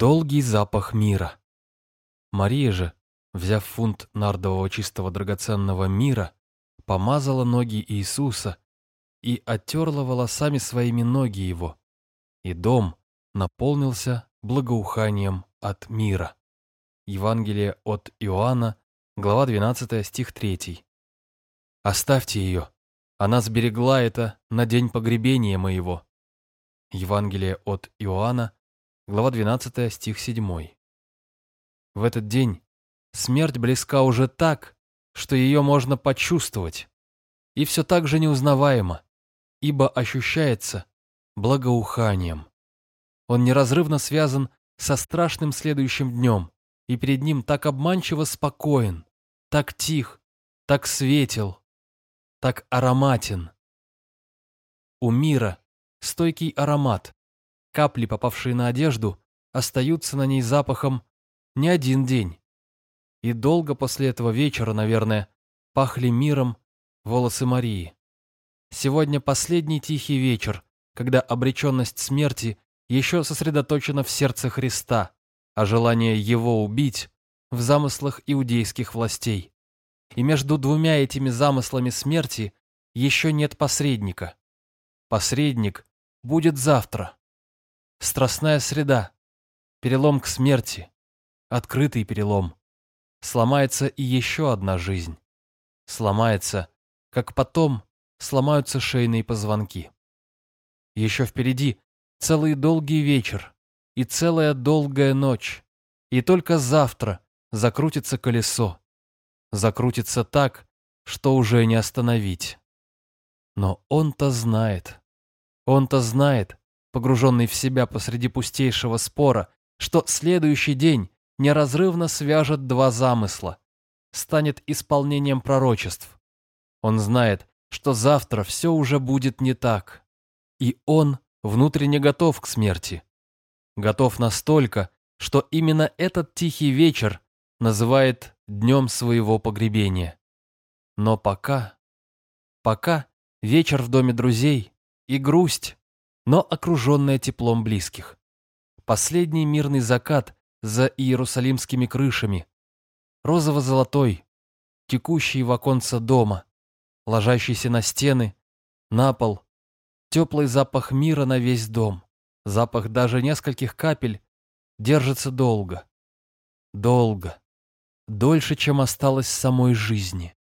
Долгий запах мира. Мария же, взяв фунт нардового чистого драгоценного мира, помазала ноги Иисуса и оттерла волосами своими ноги его, и дом наполнился благоуханием от мира. Евангелие от Иоанна, глава 12, стих 3. «Оставьте ее, она сберегла это на день погребения моего». Евангелие от Иоанна, глава 12, стих 7. В этот день смерть близка уже так, что ее можно почувствовать, и все так же неузнаваемо, ибо ощущается благоуханием. Он неразрывно связан со страшным следующим днем, и перед ним так обманчиво спокоен, так тих, так светел, так ароматен. У мира стойкий аромат, капли, попавшие на одежду, остаются на ней запахом не один день. И долго после этого вечера, наверное, пахли миром волосы Марии. Сегодня последний тихий вечер, когда обреченность смерти еще сосредоточена в сердце Христа, а желание его убить в замыслах иудейских властей. И между двумя этими замыслами смерти еще нет посредника. Посредник будет завтра. Страстная среда, перелом к смерти, открытый перелом. Сломается и еще одна жизнь. Сломается, как потом сломаются шейные позвонки. Еще впереди целый долгий вечер и целая долгая ночь, и только завтра закрутится колесо. Закрутится так, что уже не остановить. Но он-то знает. Он-то знает, погруженный в себя посреди пустейшего спора, что следующий день неразрывно свяжет два замысла, станет исполнением пророчеств. Он знает, что завтра все уже будет не так. И он внутренне готов к смерти. Готов настолько, что именно этот тихий вечер называет днем своего погребения. Но пока, пока вечер в доме друзей и грусть, но окруженная теплом близких. Последний мирный закат за иерусалимскими крышами, розово-золотой, текущий в оконце дома, ложащийся на стены, на пол, теплый запах мира на весь дом, запах даже нескольких капель, держится долго. Долго. Дольше, чем осталось самой жизни.